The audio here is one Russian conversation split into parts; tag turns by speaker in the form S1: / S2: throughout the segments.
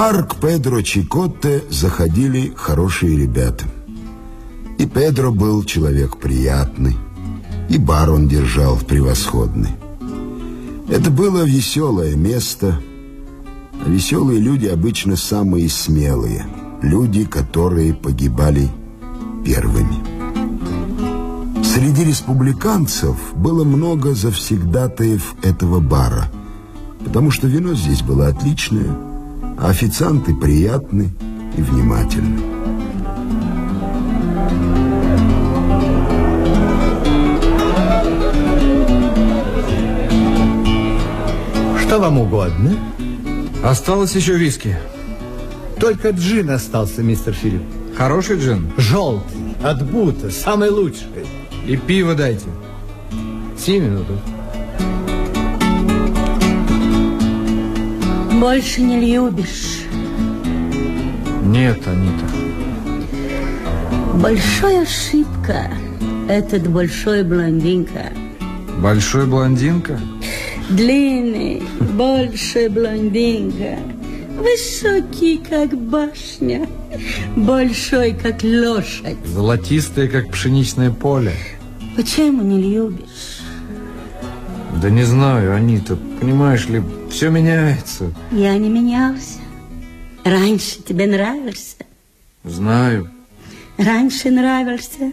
S1: бар к Педро Чикотте заходили хорошие ребята. И Педро был человек приятный, и бар он держал превосходный. Это было веселое место, а веселые люди обычно самые смелые, люди, которые погибали первыми. Среди республиканцев было много завсегдатаев этого бара, потому что вино здесь было отличное, а официанты приятны и внимательны.
S2: Что вам угодно?
S3: Осталось еще виски.
S2: Только джин остался, мистер Филипп.
S3: Хороший джин?
S2: Желтый, от Бута, самый лучший.
S3: И пиво дайте. Семь минут.
S4: Больше не любишь.
S3: Нет, Анита.
S4: Большая ошибка. Этот большой блондинка.
S3: Большой блондинка?
S4: Длинный, большой блондинка. Высокий, как башня. Большой, как лошадь.
S3: Золотистая, как пшеничное поле.
S4: Почему не любишь?
S3: Да не знаю, Анита. Понимаешь ли, все меняется.
S4: Я не менялся. Раньше тебе нравился.
S3: Знаю.
S4: Раньше нравился.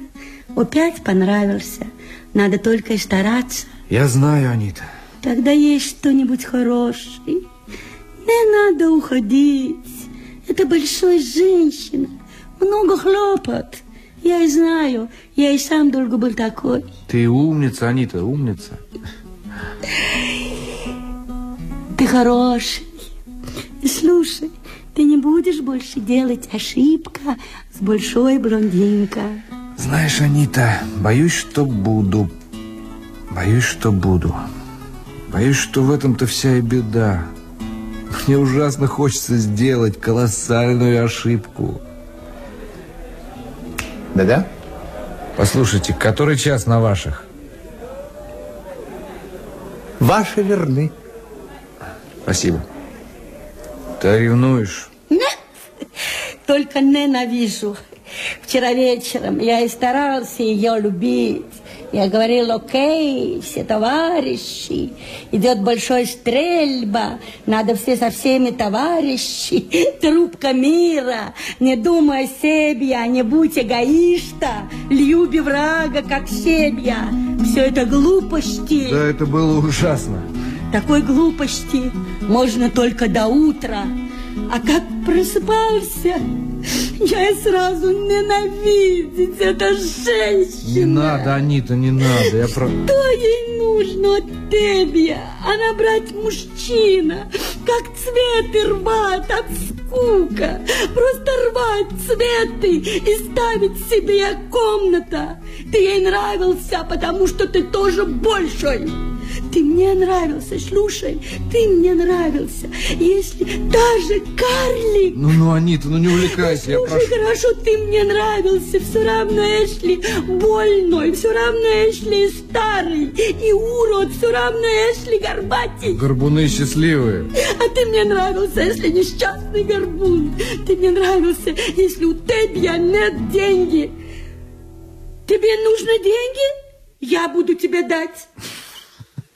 S4: Опять понравился. Надо только и стараться.
S3: Я знаю, Анита.
S4: Когда есть что-нибудь хорошее, не надо уходить. Это большая женщина. Много хлопот. Я и знаю. Я и сам долго был такой.
S3: Ты умница, Анита, умница.
S4: Ты хороший. Слушай, ты не будешь больше делать ошибка с большой блондинкой.
S3: Знаешь, Анита, боюсь, что буду. Боюсь, что буду. Боюсь, что в этом-то вся и беда. Мне ужасно хочется сделать колоссальную ошибку.
S2: Да-да?
S3: Послушайте, который час на ваших?
S2: Ваши верны.
S3: Спасибо. Ты ревнуешь?
S4: Нет, только ненавижу. Вчера вечером я и старался ее любить. Я говорил, окей, все товарищи, идет большой стрельба, надо все со всеми товарищи, трубка мира, не думай о себе, не будь эгоиста, люби врага, как себя. Все это глупости.
S3: Да, это было ужасно.
S4: Такой глупости можно только до утра. А как просыпался, я сразу ненавидеть эта женщина.
S3: Не надо, Анита, не надо. Я про...
S4: Что ей нужно от тебя? Она брать мужчина, как цветы рвать от скука. Просто рвать цветы и ставить себе комната. Ты ей нравился, потому что ты тоже большой. Ты мне нравился, слушай, ты мне нравился. Если даже карлик...
S3: Ну, ну, Анита, ну не увлекайся, я
S4: Слушай,
S3: прошу.
S4: хорошо, ты мне нравился, все равно Эшли больной, все равно Эшли старый, и урод, все равно Эшли горбатый.
S3: Горбуны счастливые.
S4: А ты мне нравился, если несчастный горбун. Ты мне нравился, если у тебя нет деньги. Тебе нужны деньги? Я буду тебе дать.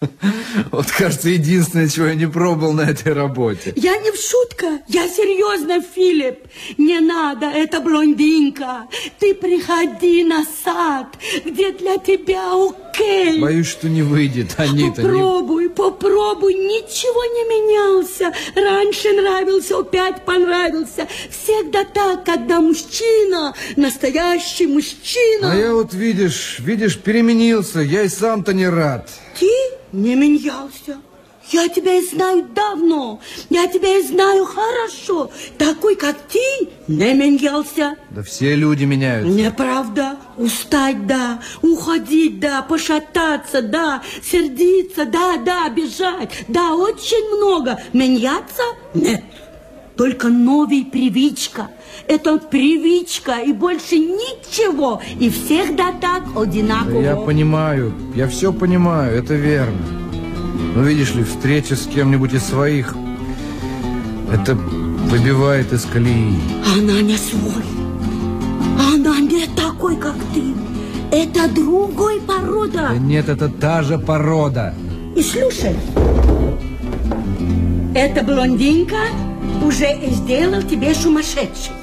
S3: Вот, кажется, единственное, чего я не пробовал на этой работе.
S4: Я не в шутка, я серьезно, Филипп. Не надо, это блондинка. Ты приходи на сад, где для тебя окей.
S3: Боюсь, что не выйдет, Анита. не-
S4: Попробуй, попробуй, ничего не менялся. Раньше нравился, опять понравился. Всегда так, когда мужчина, настоящий мужчина.
S3: А я вот, видишь, видишь, переменился. Я и сам-то не рад.
S4: Ты не менялся. Я тебя и знаю давно. Я тебя и знаю хорошо. Такой, как ты, не менялся.
S3: Да все люди меняются.
S4: Неправда. Устать, да. Уходить, да. Пошататься, да. Сердиться, да, да. Бежать, да. Очень много. Меняться? Нет. Только новая привычка. Это привычка и больше ничего. И всегда так
S3: Да
S4: одинаково.
S3: я понимаю, я все понимаю, это верно. Но видишь ли, встреча с кем-нибудь из своих, это, Выбивает из колеи.
S4: Она не свой. Она не такой, как ты. Это другой порода.
S3: Да нет, это та же порода.
S4: И слушай, эта блондинка уже сделал тебе сумасшедший.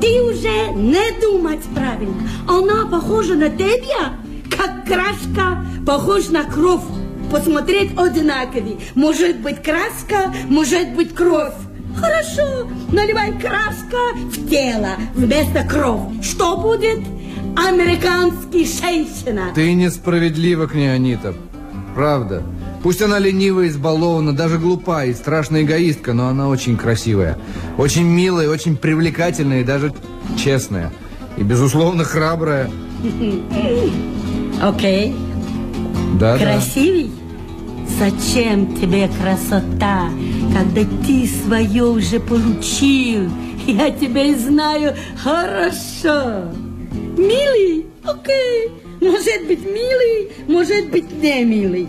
S4: Ты уже не думать правильно. Она похожа на тебя, как краска похожа на кровь. Посмотреть одинаковый. Может быть краска, может быть кровь. Хорошо, наливай краска в тело вместо кровь. Что будет? Американский женщина.
S3: Ты несправедлива к ней, Анита. Правда. Пусть она ленивая, избалована, даже глупая и страшная эгоистка, но она очень красивая. Очень милая, очень привлекательная и даже честная. И, безусловно, храбрая.
S4: Окей.
S3: Да,
S4: Красивый? Зачем тебе красота, когда ты свое уже получил? Я тебя знаю хорошо. Милый? Окей. Может быть милый, может быть не милый.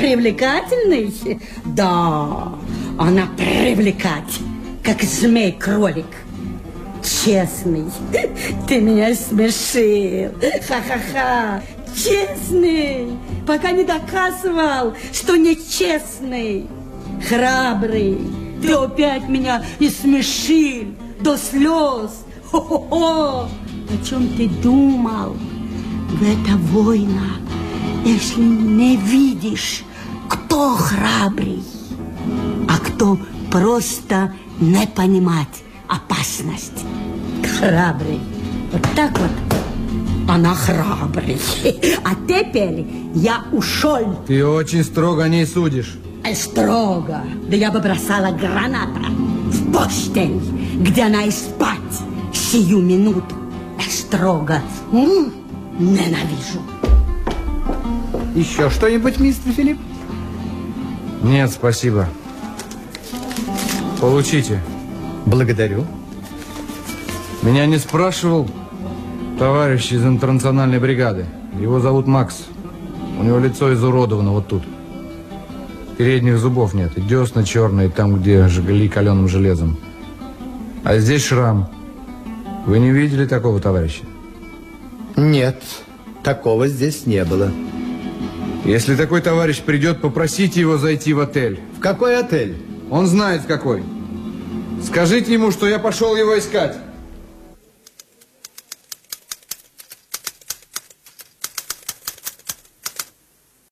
S4: Привлекательный? Да, она привлекать, как змей-кролик. Честный. Ты меня смешил. Ха-ха-ха. Честный. Пока не доказывал, что нечестный. Храбрый. Ты опять меня и смешил до слез. Хо-хо-хо. О чем ты думал? В это война, если не видишь, кто храбрый, а кто просто не понимать опасность. Храбрый. Вот так вот. Она храбрый. А теперь я ушел
S3: Ты очень строго о ней судишь.
S4: строго. Да я бы бросала граната в постель, где она и спать сию минуту. Строго. М, Ненавижу.
S2: Еще что-нибудь, мистер Филипп?
S3: Нет, спасибо. Получите.
S2: Благодарю.
S3: Меня не спрашивал товарищ из интернациональной бригады. Его зовут Макс. У него лицо изуродовано вот тут. Передних зубов нет. И десна черные, там, где жгли каленым железом. А здесь шрам. Вы не видели такого товарища?
S2: Нет, такого здесь не было.
S3: Если такой товарищ придет, попросите его зайти в отель.
S2: В какой отель?
S3: Он знает, какой. Скажите ему, что я пошел его искать.